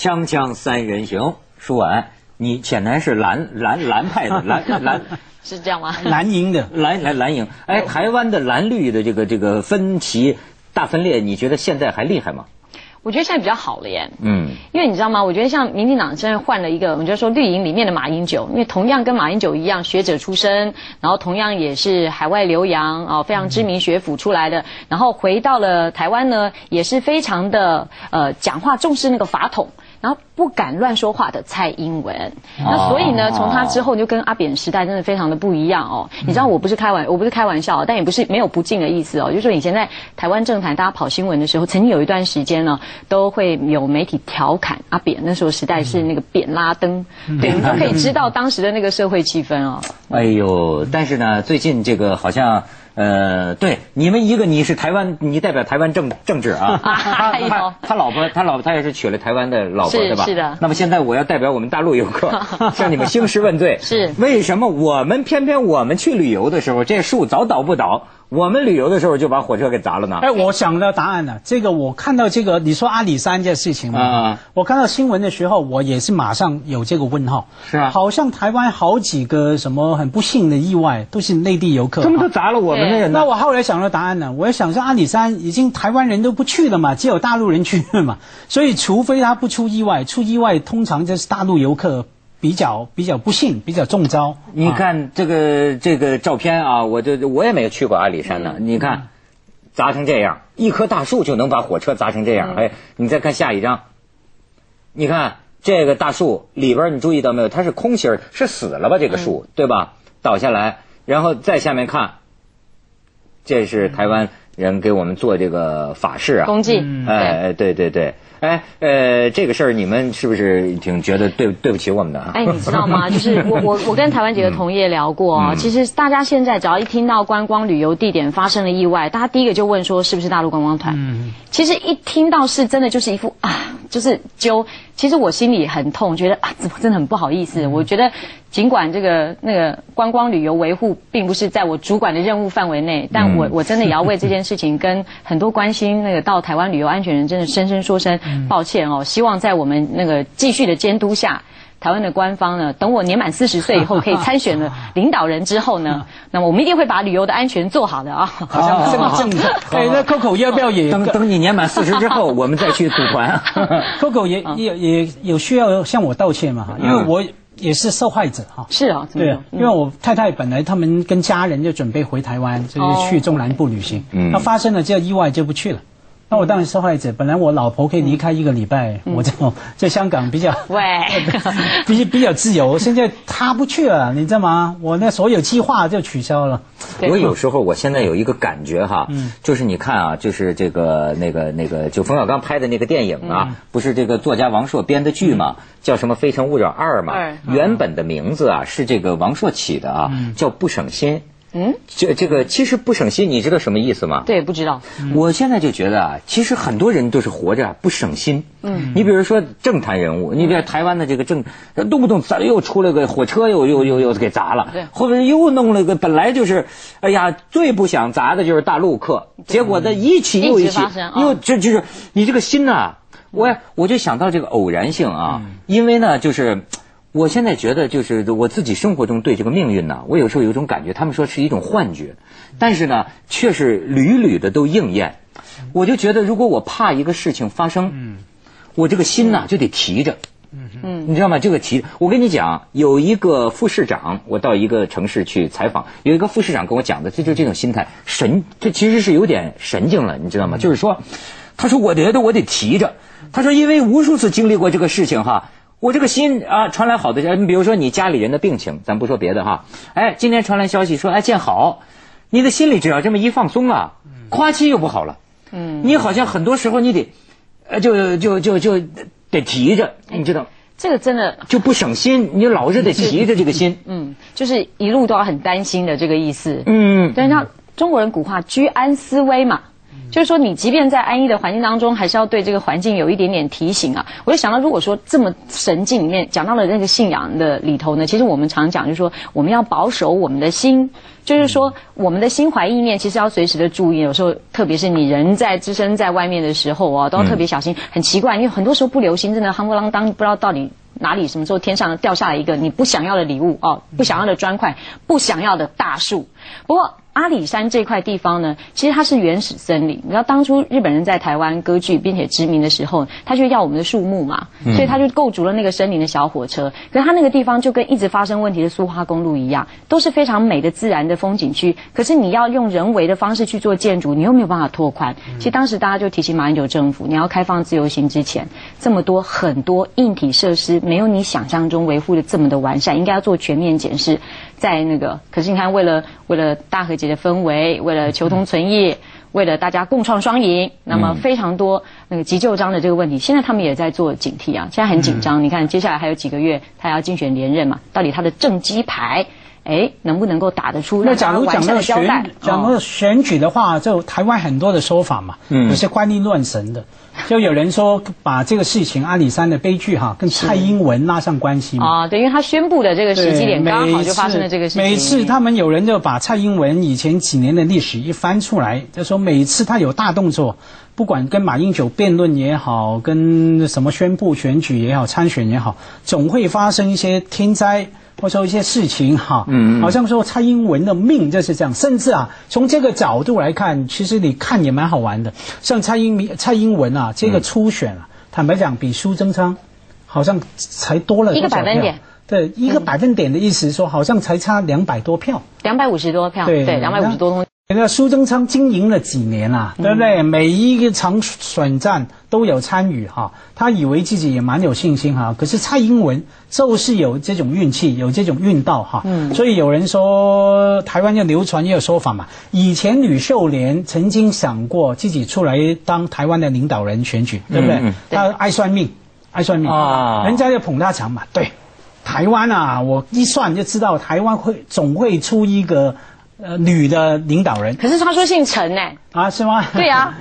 锵锵三人行，说完，你显然是蓝蓝蓝派的 蓝蓝，是这样吗？蓝营的蓝蓝蓝营。哎，台湾的蓝绿的这个这个分歧大分裂，你觉得现在还厉害吗？我觉得现在比较好了耶。嗯，因为你知道吗？我觉得像民进党现在换了一个，我们就说绿营里面的马英九，因为同样跟马英九一样学者出身，然后同样也是海外留洋啊，非常知名学府出来的，然后回到了台湾呢，也是非常的呃讲话重视那个法统。然后不敢乱说话的蔡英文，那所以呢，从他之后就跟阿扁时代真的非常的不一样哦。你知道我不是开玩，我不是开玩笑，但也不是没有不敬的意思哦。就是说以前在台湾政坛大家跑新闻的时候，曾经有一段时间呢，都会有媒体调侃阿扁，那时候时代是那个扁拉登，对，你就可以知道当时的那个社会气氛哦。哎呦，但是呢，最近这个好像。呃，对，你们一个你是台湾，你代表台湾政政治啊，他他他老婆他老婆他也是娶了台湾的老婆对吧？是的。那么现在我要代表我们大陆游客 向你们兴师问罪，是为什么我们偏偏我们去旅游的时候，这树早倒不倒？我们旅游的时候就把火车给砸了呢？哎，我想到答案了。这个我看到这个，你说阿里山这事情嘛，我看到新闻的时候，我也是马上有这个问号。是啊，好像台湾好几个什么很不幸的意外，都是内地游客。他们都砸了我们那个。那我后来想到答案了，我也想说阿里山已经台湾人都不去了嘛，只有大陆人去了嘛，所以除非他不出意外，出意外通常就是大陆游客。比较比较不幸，比较中招。你看这个这个照片啊，我这我也没有去过阿里山呢。你看，砸成这样，一棵大树就能把火车砸成这样。哎，你再看下一张，你看这个大树里边，你注意到没有？它是空心儿，是死了吧？这个树对吧？倒下来，然后再下面看，这是台湾人给我们做这个法事啊，公祭。哎，对对对。哎，呃，这个事儿你们是不是挺觉得对对不起我们的？哎，你知道吗？就是我我我跟台湾几个同业聊过啊，其实大家现在只要一听到观光旅游地点发生了意外，大家第一个就问说是不是大陆观光团？嗯，其实一听到是真的，就是一副啊，就是揪。其实我心里很痛，觉得啊，怎么真的很不好意思。我觉得尽管这个那个观光旅游维护并不是在我主管的任务范围内，但我我真的也要为这件事情跟很多关心那个到台湾旅游安全人真的深深说声抱歉哦。希望在我们那个继续的监督下，台湾的官方呢，等我年满四十岁以后可以参选了领导人之后呢，那么我们一定会把旅游的安全做好的啊。好像这么正的。哎，那 Coco 要不要也等等你年满四十之后，我们再去组团。Coco 也也也有需要向我道歉嘛？哈，因为我也是受害者哈。是啊，对啊，因为我太太本来他们跟家人就准备回台湾，就是去中南部旅行，那发生了这意外就不去了。那我当然受害者。本来我老婆可以离开一个礼拜，我在 在香港比较，喂，比比较自由。现在她不去了，你知道吗？我那所有计划就取消了。我有时候我现在有一个感觉哈，就是你看啊，就是这个那个那个，就冯小刚拍的那个电影啊，不是这个作家王朔编的剧嘛，叫什么《非诚勿扰二》嘛。原本的名字啊是这个王朔起的啊，叫不省心。嗯，这这个其实不省心，你知道什么意思吗？对，不知道。我现在就觉得啊，其实很多人都是活着不省心。嗯，你比如说政坛人物，你比如台湾的这个政，动不动砸又出了个火车，又又又又给砸了。对，后边又弄了个本来就是，哎呀，最不想砸的就是大陆客，结果呢一起又一起，又这就是你这个心呐，我我就想到这个偶然性啊，因为呢就是。我现在觉得，就是我自己生活中对这个命运呢，我有时候有一种感觉，他们说是一种幻觉，但是呢，却是屡屡的都应验。我就觉得，如果我怕一个事情发生，我这个心呐就得提着。嗯你知道吗？这个提，我跟你讲，有一个副市长，我到一个城市去采访，有一个副市长跟我讲的，这就这种心态，神，这其实是有点神经了，你知道吗？就是说，他说我觉得我得提着，他说因为无数次经历过这个事情哈。我这个心啊，传来好的你比如说你家里人的病情，咱不说别的哈，哎，今天传来消息说哎见好，你的心里只要这么一放松啊，夸期又不好了，嗯，你好像很多时候你得，呃，就就就就得提着，你知道？这个真的就不省心，你老是得提着这个心，嗯，就是一路都要很担心的这个意思，嗯，但是像中国人古话居安思危嘛。就是说，你即便在安逸的环境当中，还是要对这个环境有一点点提醒啊。我就想到，如果说这么神境里面讲到了那个信仰的里头呢，其实我们常讲，就是说我们要保守我们的心，就是说我们的心怀意念，其实要随时的注意。有时候，特别是你人在置身在外面的时候啊，都要特别小心。很奇怪，因为很多时候不留心，真的夯不啷当，不知道到底哪里什么时候天上掉下来一个你不想要的礼物哦，不想要的砖块，不想要的大树。不过。阿里山这块地方呢，其实它是原始森林。你知道当初日本人在台湾割据并且殖民的时候，他就要我们的树木嘛，所以他就构筑了那个森林的小火车。可是他那个地方就跟一直发生问题的苏花公路一样，都是非常美的自然的风景区。可是你要用人为的方式去做建筑，你又没有办法拓宽。其实当时大家就提醒马英九政府，你要开放自由行之前，这么多很多硬体设施没有你想象中维护的这么的完善，应该要做全面检视。在那个，可是你看，为了为了大和解的氛围，为了求同存异，为了大家共创双赢，那么非常多那个急救章的这个问题，现在他们也在做警惕啊，现在很紧张。你看，接下来还有几个月，他要竞选连任嘛，到底他的政绩牌，哎，能不能够打得出？那假如讲到选，讲到选举的话，就台湾很多的说法嘛，有些怪力乱神的。就有人说把这个事情阿里山的悲剧哈跟蔡英文拉上关系嘛？啊，对，因为他宣布的这个时机点刚好就发生了这个事情。每次他们有人就把蔡英文以前几年的历史一翻出来，就说每次他有大动作，不管跟马英九辩论也好，跟什么宣布选举也好，参选也好，总会发生一些天灾。或说一些事情哈，嗯，好像说蔡英文的命就是这样，甚至啊，从这个角度来看，其实你看也蛮好玩的。像蔡英文蔡英文啊，这个初选啊，坦白讲，比苏贞昌好像才多了一个百分点。对，一个百分点的意思说，好像才差两百多票，两百五十多票，对，两百五十多东。那苏贞昌经营了几年啊，对不对？每一个场选战都有参与哈，他以为自己也蛮有信心哈。可是蔡英文就是有这种运气，有这种运道哈。嗯。所以有人说，台湾要流传一个说法嘛，以前吕秀莲曾经想过自己出来当台湾的领导人选举，对不对？他爱算命，爱算命啊，人家就捧他场嘛。对，台湾啊，我一算就知道台湾会总会出一个。呃，女的领导人，可是他说姓陈呢？啊，是吗？对啊，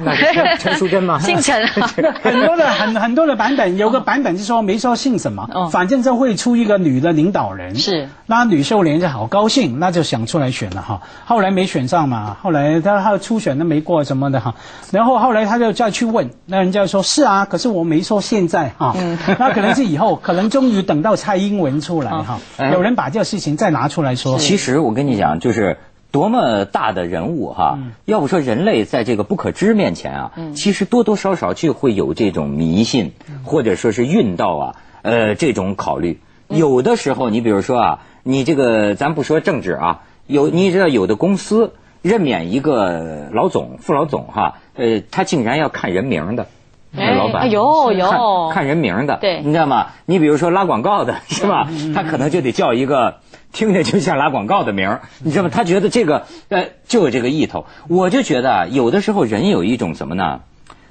陈淑贞吗？姓陈，很多的很很多的版本，有个版本是说没说姓什么，反正就会出一个女的领导人。是，那吕秀莲就好高兴，那就想出来选了哈。后来没选上嘛，后来他他初选都没过什么的哈。然后后来他就再去问，那人家说是啊，可是我没说现在哈，那可能是以后，可能终于等到蔡英文出来哈，有人把这个事情再拿出来说。其实我跟你讲，就是。多么大的人物哈！要不说人类在这个不可知面前啊，其实多多少少就会有这种迷信，或者说是运道啊，呃，这种考虑。有的时候，你比如说啊，你这个咱不说政治啊，有你知道有的公司任免一个老总、副老总哈，呃，他竟然要看人名的，老板有有看人名的，对，你知道吗？你比如说拉广告的是吧？他可能就得叫一个。听着就像拉广告的名儿，你知道吗？他觉得这个呃就有这个意头。我就觉得啊，有的时候人有一种什么呢？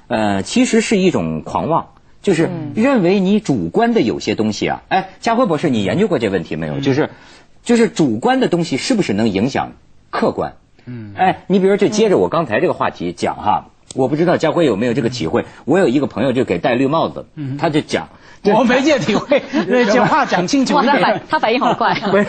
呃，其实是一种狂妄，就是认为你主观的有些东西啊。哎，家辉博士，你研究过这问题没有？就是就是主观的东西是不是能影响客观？嗯。哎，你比如就接着我刚才这个话题讲哈，我不知道家辉有没有这个体会。我有一个朋友就给戴绿帽子，他就讲。我没这体会，讲话讲清楚。他反 他反应好快。不是，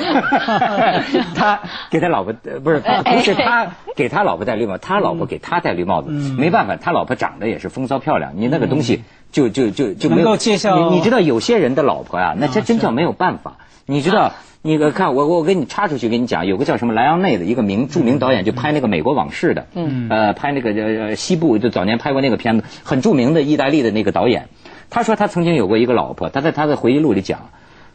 他给他老婆不是不是他给他老婆戴绿帽，他老婆给他戴绿帽子。没办法，他老婆长得也是风骚漂亮，你那个东西就就就就没有。介绍。你你知道有些人的老婆呀，那这真叫没有办法。你知道，你看我我给你插出去给你讲，有个叫什么莱昂内的一个名著名导演，就拍那个美国往事的，嗯，呃，拍那个呃西部就早年拍过那个片子，很著名的意大利的那个导演。他说他曾经有过一个老婆，他在他的回忆录里讲，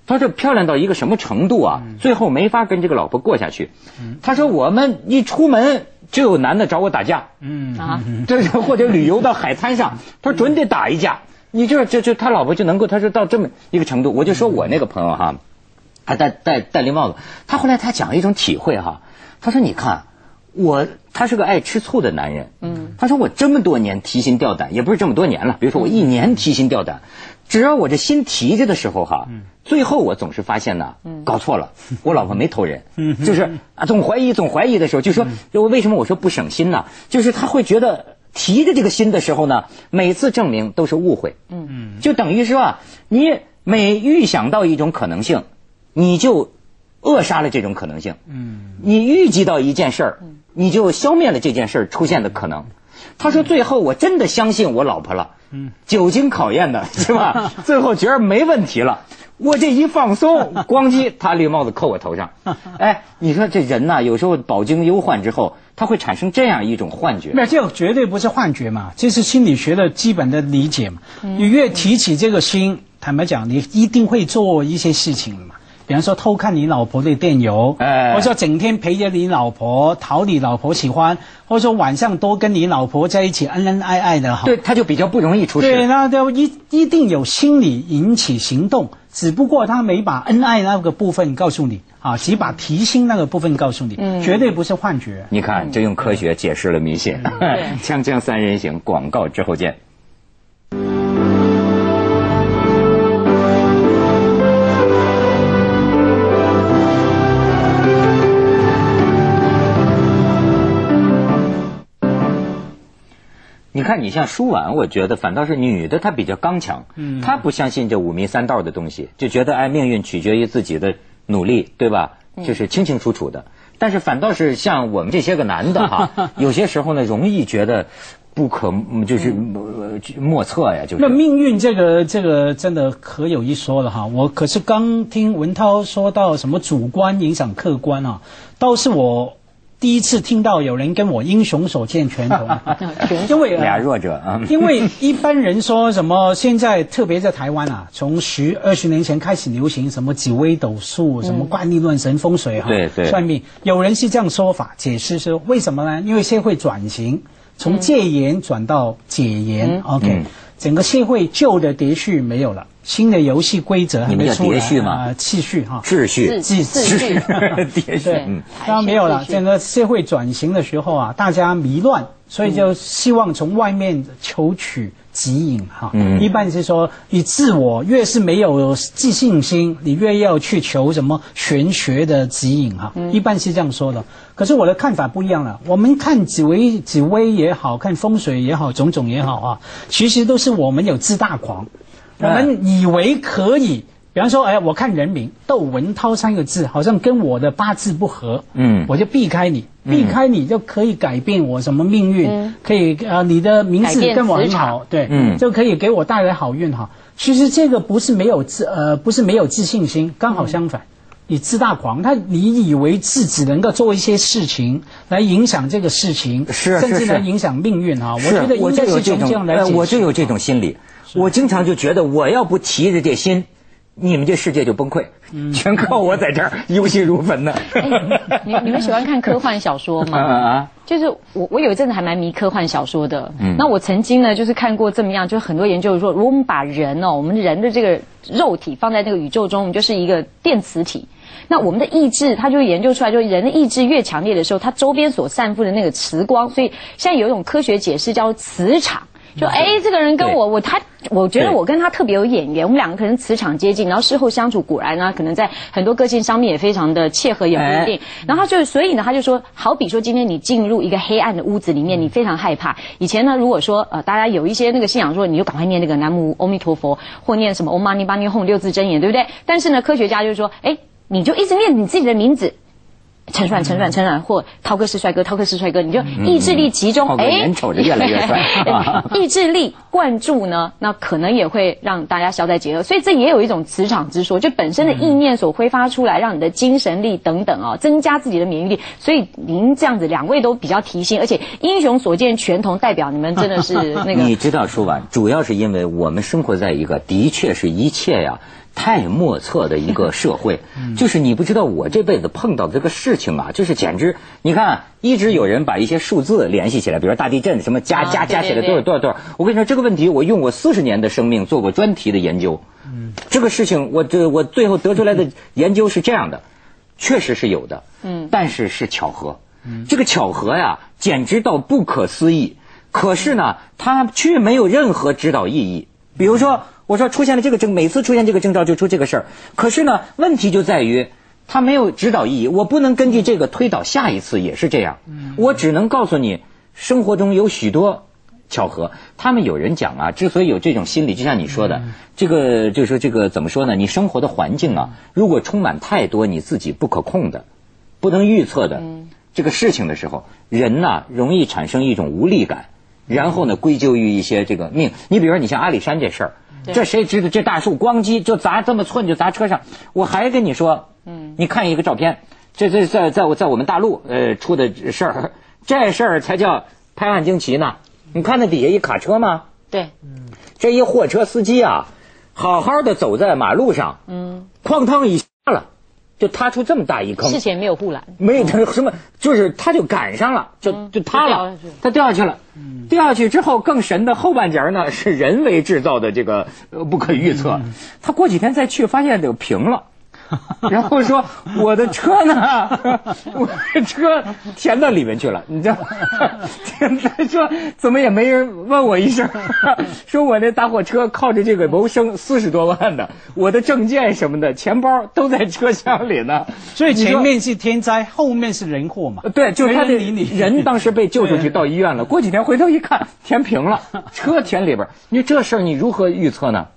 他说漂亮到一个什么程度啊？最后没法跟这个老婆过下去。他说我们一出门就有男的找我打架，嗯啊，这 或者旅游到海滩上，他说准得打一架。你就就就他老婆就能够，他说到这么一个程度。我就说我那个朋友哈，他戴戴戴绿帽子，他后来他讲了一种体会哈，他说你看。我他是个爱吃醋的男人，嗯，他说我这么多年提心吊胆，也不是这么多年了，比如说我一年提心吊胆，只要我这心提着的时候哈，最后我总是发现呢，搞错了，我老婆没偷人，就是啊总怀疑总怀疑的时候，就说我为什么我说不省心呢？就是他会觉得提着这个心的时候呢，每次证明都是误会。嗯嗯，就等于是吧，你每预想到一种可能性，你就扼杀了这种可能性。嗯，你预计到一件事儿，你就消灭了这件事儿出现的可能。他说：“最后我真的相信我老婆了，嗯，久经考验的 是吧？最后觉得没问题了。”我这一放松，咣叽，他绿帽子扣我头上。哎，你说这人呐，有时候饱经忧患之后，他会产生这样一种幻觉。那这绝对不是幻觉嘛，这是心理学的基本的理解嘛。你越提起这个心，坦白讲，你一定会做一些事情嘛。比方说偷看你老婆的电邮，哎或者说整天陪着你老婆讨你老婆喜欢，或者说晚上多跟你老婆在一起恩恩爱爱的哈。对，他就比较不容易出事。对，那就一一定有心理引起行动。只不过他没把恩爱那个部分告诉你啊，只把提心那个部分告诉你，绝对不是幻觉。你看，这用科学解释了迷信。锵锵三人行，广告之后见。你看，你像舒婉，我觉得反倒是女的，她比较刚强，她不相信这五迷三道的东西，就觉得哎，命运取决于自己的努力，对吧？就是清清楚楚的。但是反倒是像我们这些个男的哈，有些时候呢，容易觉得不可，就是莫测呀，就是。那命运这个这个真的可有一说了哈。我可是刚听文涛说到什么主观影响客观啊，倒是我。第一次听到有人跟我英雄所见全同，因为俩弱者啊。因为一般人说什么，现在特别在台湾啊，从十二十年前开始流行什么紫微斗数、什么怪力乱神、风水哈，对对算命。有人是这样说法，解释说为什么呢？因为社会转型，从戒严转到解严，OK，整个社会旧的秩序没有了。新的游戏规则还没出来啊，秩序哈，秩序，秩序，秩序，嗯，当然没有了。整个社会转型的时候啊，大家迷乱，所以就希望从外面求取指引哈。嗯，一般是说，你自我越是没有自信心，你越要去求什么玄学的指引哈。一般是这样说的。可是我的看法不一样了。我们看紫薇紫薇也好看风水也好，种种也好啊，其实都是我们有自大狂。我们以为可以，比方说，哎，我看人名窦文涛三个字，好像跟我的八字不合，嗯，我就避开你，避开你就可以改变我什么命运，可以呃，你的名字跟我很好，对，嗯，就可以给我带来好运哈。其实这个不是没有自呃，不是没有自信心，刚好相反，你自大狂，他你以为自己能够做一些事情来影响这个事情，是甚至能影响命运哈。我觉得应该是从这样来我就有这种心理。我经常就觉得，我要不提着这心，你们这世界就崩溃，全靠我在这儿 忧心如焚呢。你你们喜欢看科幻小说吗？啊就是我我有一阵子还蛮迷科幻小说的。嗯。那我曾经呢，就是看过这么样，就很多研究说，如果我们把人哦，我们人的这个肉体放在那个宇宙中，我们就是一个电磁体。那我们的意志，它就研究出来，就人的意志越强烈的时候，它周边所散布的那个磁光，所以现在有一种科学解释叫磁场。就哎，这个人跟我，我他，我觉得我跟他特别有眼缘，我们两个可能磁场接近，然后事后相处，果然呢，可能在很多个性上面也非常的切合，也不一定。然后就所以呢，他就说，好比说今天你进入一个黑暗的屋子里面，你非常害怕。以前呢，如果说呃，大家有一些那个信仰，说你就赶快念那个南无阿弥陀佛，或念什么 Om Mani Padme Hum 六字真言，对不对？但是呢，科学家就是说，哎，你就一直念你自己的名字。陈帅，陈帅，陈帅，或涛哥是帅哥，涛哥是帅哥，你就意志力集中，哎，眼瞅着越来越帅，意志力灌注呢，那可能也会让大家消灾解厄，所以这也有一种磁场之说，就本身的意念所挥发出来，让你的精神力等等啊，增加自己的免疫力。所以您这样子，两位都比较提心，而且英雄所见全同，代表你们真的是那个。你知道，舒婉，主要是因为我们生活在一个的确是一切呀。太莫测的一个社会，就是你不知道我这辈子碰到的这个事情啊，就是简直，你看一直有人把一些数字联系起来，比如说大地震什么加加加起来多少多少多少。我跟你说这个问题，我用我四十年的生命做过专题的研究。嗯，这个事情我这我最后得出来的研究是这样的，确实是有的。嗯，但是是巧合。嗯，这个巧合呀，简直到不可思议。可是呢，它却没有任何指导意义。比如说。我说出现了这个症，每次出现这个征兆就出这个事儿。可是呢，问题就在于它没有指导意义，我不能根据这个推导下一次也是这样。我只能告诉你，生活中有许多巧合。他们有人讲啊，之所以有这种心理，就像你说的，这个就是说这个怎么说呢？你生活的环境啊，如果充满太多你自己不可控的、不能预测的这个事情的时候，人呐容易产生一种无力感，然后呢归咎于一些这个命。你比如说，你像阿里山这事儿，这谁知道这大树咣叽就砸这么寸就砸车上？我还跟你说，嗯，你看一个照片，这这在在我在我们大陆呃出的事儿，这事儿才叫拍案惊奇呢。你看那底下一卡车吗？对，这一货车司机啊，好好的走在马路上，嗯，哐当一下了，就塌出这么大一坑。事前没有护栏，没有他什么，就是他就赶上了，就就塌了，他掉下去了。掉下去之后，更神的后半截呢是人为制造的，这个不可预测。他过几天再去，发现就平了。然后说我的车呢？我的车填到里面去了，你知道吗？说怎么也没人问我一声，说我那大货车靠着这个谋生，四十多万的，我的证件什么的，钱包都在车厢里呢。所以前面是天灾，后面是人祸嘛？对，就是他的人当时被救出去到医院了，过几天回头一看，填平了，车填里边。你说这事儿你如何预测呢？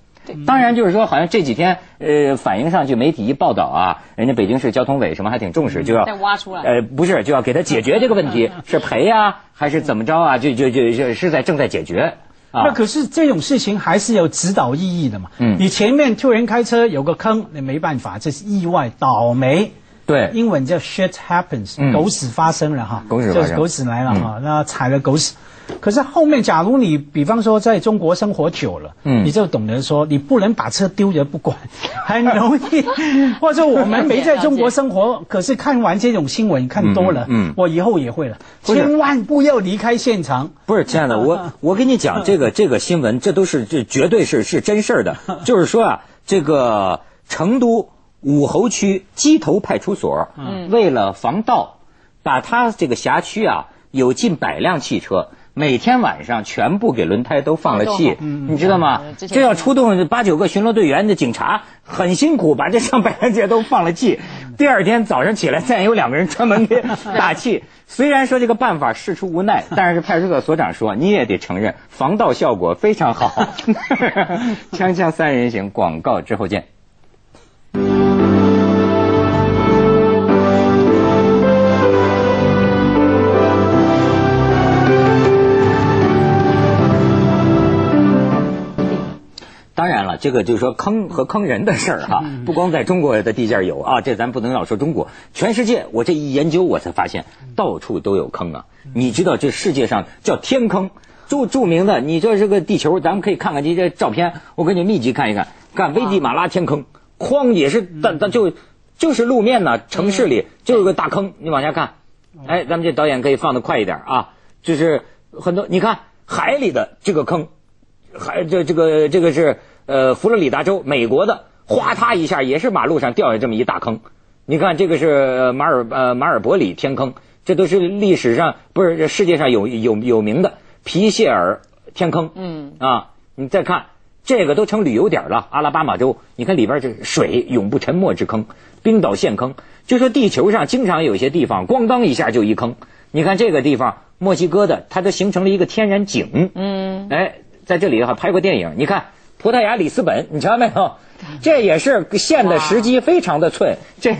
当然，就是说，好像这几天，呃，反映上去媒体一报道啊，人家北京市交通委什么还挺重视，就要再挖出来，呃，不是，就要给他解决这个问题，是赔呀，还是怎么着啊？就就就就是在正在解决。那可是这种事情还是有指导意义的嘛？嗯，你前面突然开车有个坑，你没办法，这是意外倒霉。对，英文叫 shit happens，狗屎发生了哈，狗屎发生，狗屎来了哈，那踩了狗屎。可是后面，假如你比方说在中国生活久了，嗯，你就懂得说，你不能把车丢着不管，很容易。或者我们没在中国生活，可是看完这种新闻看多了，嗯，我以后也会了，千万不要离开现场。不是，亲爱的，我 我跟你讲，这个这个新闻，这都是这绝对是是真事儿的。就是说啊，这个成都武侯区鸡头派出所，嗯，为了防盗，把他这个辖区啊有近百辆汽车。每天晚上全部给轮胎都放了气，你知道吗？这要出动八九个巡逻队员的警察，很辛苦，把这上百辆车都放了气。第二天早上起来，再有两个人专门给打气。虽然说这个办法事出无奈，但是派出所所长说，你也得承认防盗效果非常好。锵锵三人行，广告之后见。这个就是说坑和坑人的事儿哈，不光在中国的地界有啊，这咱不能老说中国，全世界我这一研究，我才发现到处都有坑啊。你知道这世界上叫天坑，著著名的，你这是个地球，咱们可以看看这些照片，我给你密集看一看，看危地马拉天坑，哐也是，但但就就是路面呢，城市里就有个大坑，你往下看，哎，咱们这导演可以放的快一点啊，就是很多，你看海里的这个坑。还这这个这个是呃佛罗里达州美国的，哗嗒一下也是马路上掉下这么一大坑。你看这个是马尔呃马尔伯里天坑，这都是历史上不是世界上有有有名的皮谢尔天坑。嗯啊，你再看这个都成旅游点了，阿拉巴马州，你看里边这水永不沉没之坑，冰岛陷坑。就说地球上经常有些地方咣当一下就一坑，你看这个地方墨西哥的，它都形成了一个天然井。嗯，哎。在这里哈拍过电影，你看葡萄牙里斯本，你瞧没有？这也是陷的时机非常的寸。这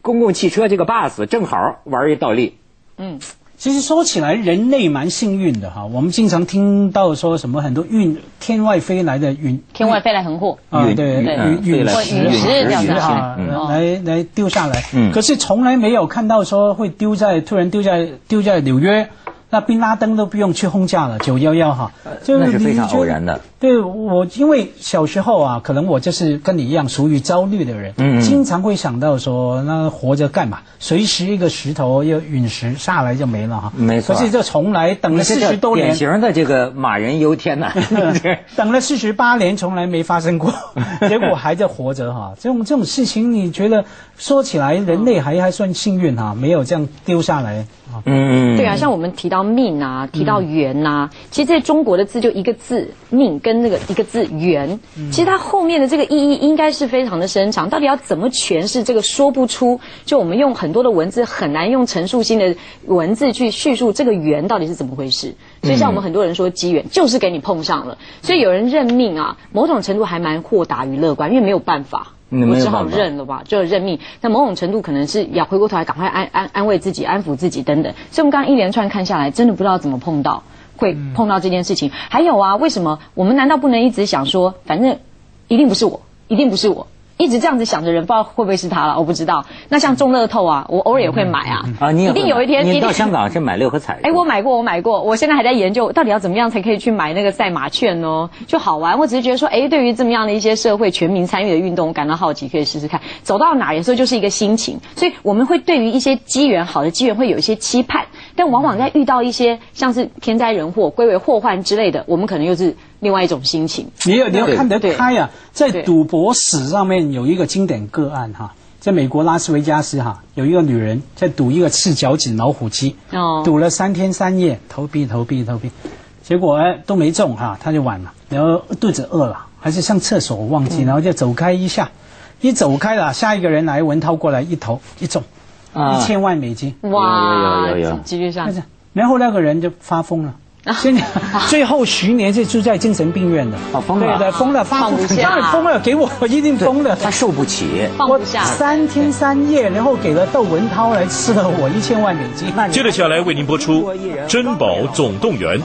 公共汽车这个 bus 正好玩一倒立。嗯，其实说起来，人类蛮幸运的哈。我们经常听到说什么很多运天外飞来的陨，天外飞来横祸啊，对陨陨石陨石这样哈，来来丢下来。嗯，可是从来没有看到说会丢在突然丢在丢在纽约。那宾拉登都不用去轰炸了，九幺幺哈，那是非常偶然的。对我，因为小时候啊，可能我就是跟你一样属于焦虑的人，嗯，经常会想到说，那活着干嘛？随时一个石头、一个陨石下来就没了哈。没错。可是就从来等了四十多年，典型的这个马人忧天呐，等了四十八年从来没发生过，结果还在活着哈。这种这种事情，你觉得说起来，人类还还算幸运哈，没有这样丢下来。嗯嗯，对啊，像我们提到命啊，提到缘呐，其实在中国的字就一个字命跟那个一个字缘，其实它后面的这个意义应该是非常的深长。到底要怎么诠释这个说不出？就我们用很多的文字很难用陈述性的文字去叙述这个缘到底是怎么回事。所以像我们很多人说机缘就是给你碰上了，所以有人认命啊，某种程度还蛮豁达与乐观，因为没有办法。我只好认了吧，就认命。那某种程度可能是要回过头来赶快安安安慰自己、安抚自己等等。所以我们刚刚一连串看下来，真的不知道怎么碰到，会碰到这件事情。还有啊，为什么我们难道不能一直想说，反正一定不是我，一定不是我？一直这样子想着人，不知道会不会是他了，我不知道。那像中乐透啊，我偶尔也会买啊。啊，你一定有一天你到香港是买六合彩？哎，我买过，我买过。我现在还在研究，到底要怎么样才可以去买那个赛马券哦？就好玩。我只是觉得说，哎，对于这么样的一些社会全民参与的运动，我感到好奇，可以试试看。走到哪有时候就是一个心情，所以我们会对于一些机缘好的机缘会有一些期盼，但往往在遇到一些像是天灾人祸、归为祸患之类的，我们可能又是。另外一种心情，你要你要看得开啊！在赌博史上面有一个经典个案哈，在美国拉斯维加斯哈，有一个女人在赌一个赤脚趾老虎机，哦，赌了三天三夜，投币投币投币，结果哎都没中哈，她就晚了，然后肚子饿了，还是上厕所忘记，然后就走开一下，一走开了，下一个人来文涛过来一投一中，一千万美金，哇，有有有，继续上，然后那个人就发疯了。现在 最后十年是住在精神病院的，哦，疯了，对的，疯了，放不下，当然疯了，给我我一定疯了，他受不起，放不下，三天三夜，然后给了窦文涛来吃了我一千万美金。接着下来为您播出《珍宝总动员》。